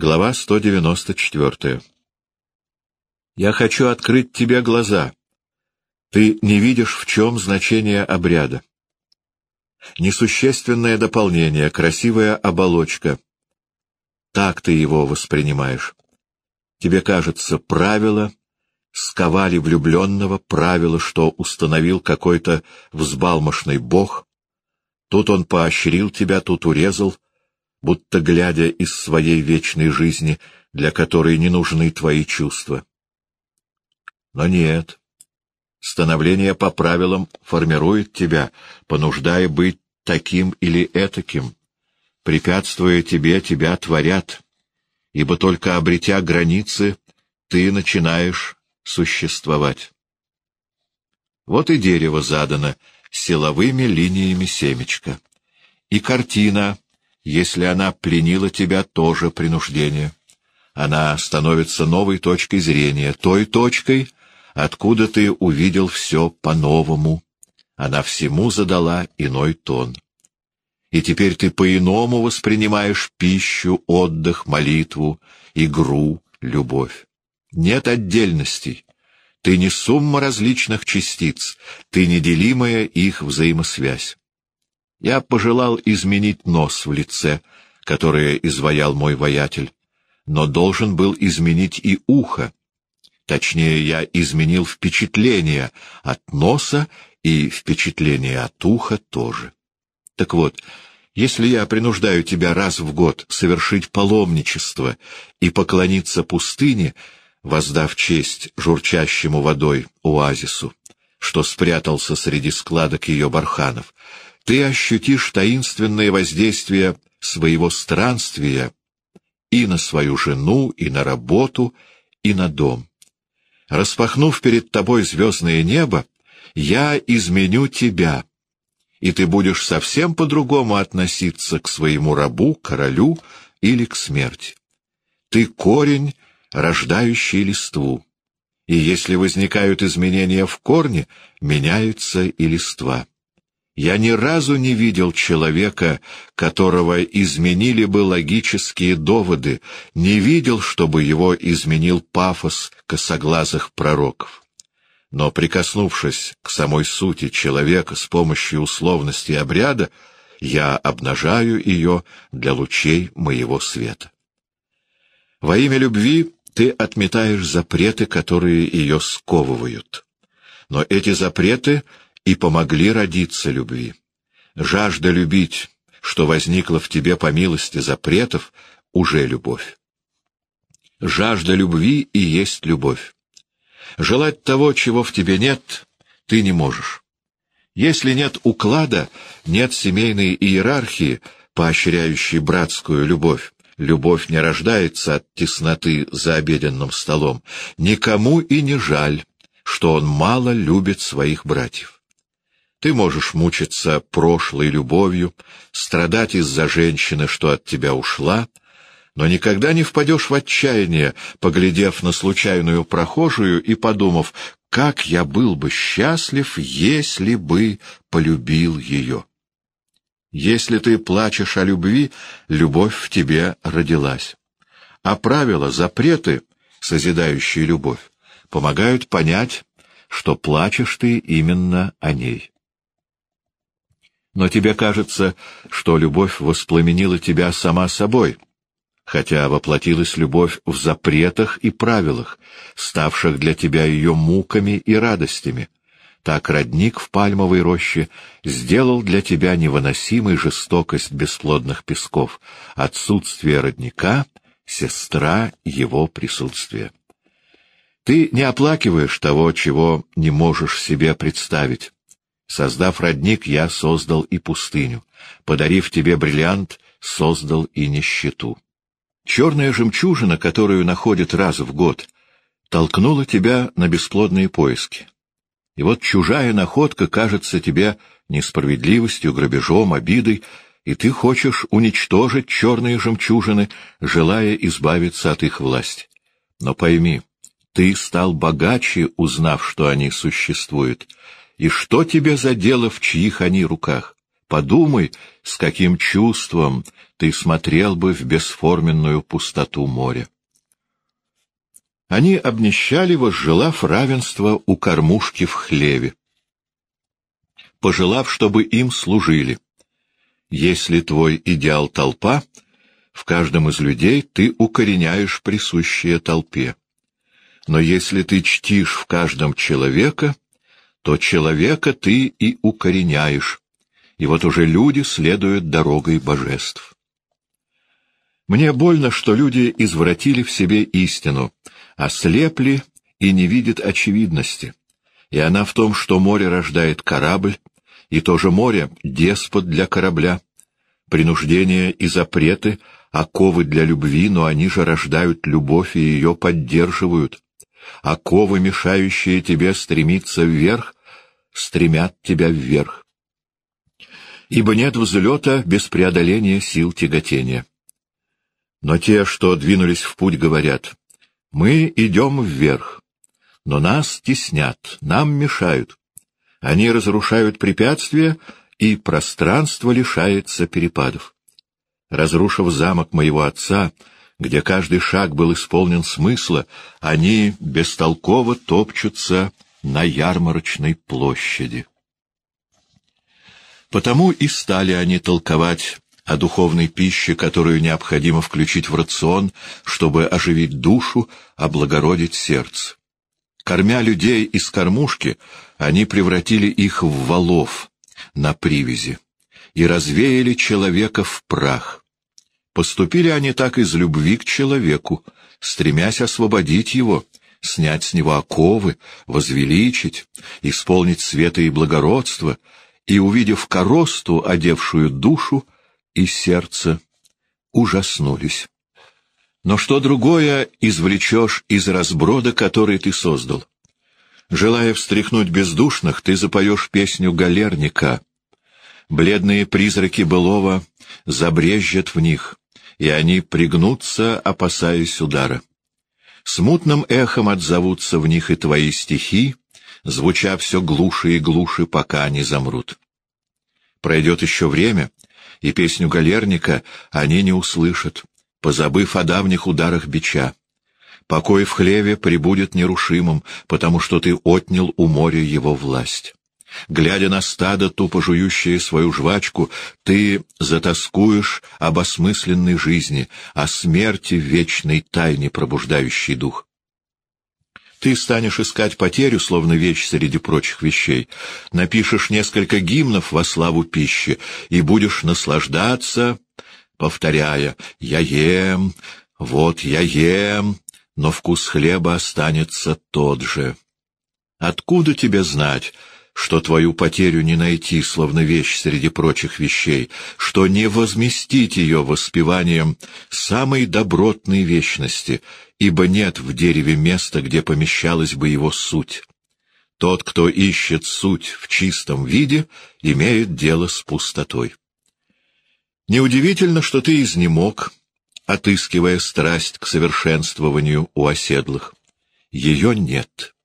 Глава 194. Я хочу открыть тебе глаза. Ты не видишь, в чем значение обряда. Несущественное дополнение, красивая оболочка. Так ты его воспринимаешь. Тебе кажется, правило сковали влюбленного, правило, что установил какой-то взбалмошный бог. Тут он поощрил тебя, тут урезал, будто глядя из своей вечной жизни, для которой не нужны твои чувства. Но нет. Становление по правилам формирует тебя, понуждая быть таким или этаким. Препятствуя тебе, тебя творят, ибо только обретя границы, ты начинаешь существовать. Вот и дерево задано силовыми линиями семечка. И картина, если она пленила тебя, тоже принуждение. Она становится новой точкой зрения, той точкой, откуда ты увидел все по-новому. Она всему задала иной тон. И теперь ты по-иному воспринимаешь пищу, отдых, молитву, игру, любовь. Нет отдельностей. Ты не сумма различных частиц, ты неделимая их взаимосвязь. Я пожелал изменить нос в лице, которое изваял мой воятель, но должен был изменить и ухо, Точнее, я изменил впечатление от носа и впечатление от уха тоже. Так вот, если я принуждаю тебя раз в год совершить паломничество и поклониться пустыне, воздав честь журчащему водой оазису, что спрятался среди складок ее барханов, ты ощутишь таинственное воздействие своего странствия и на свою жену, и на работу, и на дом. Распахнув перед тобой звездное небо, я изменю тебя, и ты будешь совсем по-другому относиться к своему рабу, королю или к смерти. Ты корень, рождающий листву, и если возникают изменения в корне, меняются и листва. Я ни разу не видел человека, которого изменили бы логические доводы, не видел, чтобы его изменил пафос косоглазых пророков. Но прикоснувшись к самой сути человека с помощью условности обряда, я обнажаю ее для лучей моего света. Во имя любви ты отметаешь запреты, которые ее сковывают. Но эти запреты — и помогли родиться любви. Жажда любить, что возникла в тебе по милости запретов, уже любовь. Жажда любви и есть любовь. Желать того, чего в тебе нет, ты не можешь. Если нет уклада, нет семейной иерархии, поощряющей братскую любовь. Любовь не рождается от тесноты за обеденным столом. Никому и не жаль, что он мало любит своих братьев. Ты можешь мучиться прошлой любовью, страдать из-за женщины, что от тебя ушла, но никогда не впадешь в отчаяние, поглядев на случайную прохожую и подумав, как я был бы счастлив, если бы полюбил ее. Если ты плачешь о любви, любовь в тебе родилась. А правила, запреты, созидающие любовь, помогают понять, что плачешь ты именно о ней. Но тебе кажется, что любовь воспламенила тебя сама собой, хотя воплотилась любовь в запретах и правилах, ставших для тебя ее муками и радостями. Так родник в пальмовой роще сделал для тебя невыносимой жестокость бесплодных песков, отсутствие родника — сестра его присутствия. Ты не оплакиваешь того, чего не можешь себе представить, Создав родник, я создал и пустыню. Подарив тебе бриллиант, создал и нищету. Черная жемчужина, которую находят раз в год, толкнула тебя на бесплодные поиски. И вот чужая находка кажется тебе несправедливостью, грабежом, обидой, и ты хочешь уничтожить черные жемчужины, желая избавиться от их власти. Но пойми, ты стал богаче, узнав, что они существуют, и что тебе за дело, в чьих они руках? Подумай, с каким чувством ты смотрел бы в бесформенную пустоту моря. Они обнищали, возжелав равенства у кормушки в хлеве, пожелав, чтобы им служили. Если твой идеал толпа, в каждом из людей ты укореняешь присущее толпе. Но если ты чтишь в каждом человека, то человека ты и укореняешь, и вот уже люди следуют дорогой божеств. Мне больно, что люди извратили в себе истину, ослепли и не видят очевидности. И она в том, что море рождает корабль, и то же море — деспот для корабля. Принуждение и запреты — оковы для любви, но они же рождают любовь и ее поддерживают. Оковы, мешающие тебе стремиться вверх, стремят тебя вверх. Ибо нет взлета без преодоления сил тяготения. Но те, что двинулись в путь, говорят, «Мы идем вверх, но нас теснят, нам мешают. Они разрушают препятствия, и пространство лишается перепадов. Разрушив замок моего отца, где каждый шаг был исполнен смысла, они бестолково топчутся на ярмарочной площади. Потому и стали они толковать о духовной пище, которую необходимо включить в рацион, чтобы оживить душу, облагородить сердце. Кормя людей из кормушки, они превратили их в валов на привязи и развеяли человека в прах. Поступили они так из любви к человеку, стремясь освободить его, снять с него оковы, возвеличить, исполнить света и благородство, и, увидев коросту, одевшую душу, и сердце ужаснулись. Но что другое извлечешь из разброда, который ты создал? Желая встряхнуть бездушных, ты запоешь песню галерника. Бледные призраки былого забрежет в них, и они пригнутся, опасаясь удара. Смутным эхом отзовутся в них и твои стихи, звуча все глуше и глуше, пока они замрут. Пройдет еще время, и песню галерника они не услышат, позабыв о давних ударах бича. Покой в хлеве прибудет нерушимым, потому что ты отнял у моря его власть. Глядя на стадо, тупо жующее свою жвачку, ты затаскуешь об осмысленной жизни, о смерти вечной тайне, пробуждающей дух. Ты станешь искать потерю, словно вещь среди прочих вещей, напишешь несколько гимнов во славу пищи и будешь наслаждаться, повторяя «Я ем, вот я ем», но вкус хлеба останется тот же. Откуда тебе знать, что твою потерю не найти, словно вещь среди прочих вещей, что не возместить ее воспеванием самой добротной вечности, ибо нет в дереве места, где помещалась бы его суть. Тот, кто ищет суть в чистом виде, имеет дело с пустотой. Неудивительно, что ты изнемог, отыскивая страсть к совершенствованию у оседлых. Ее нет.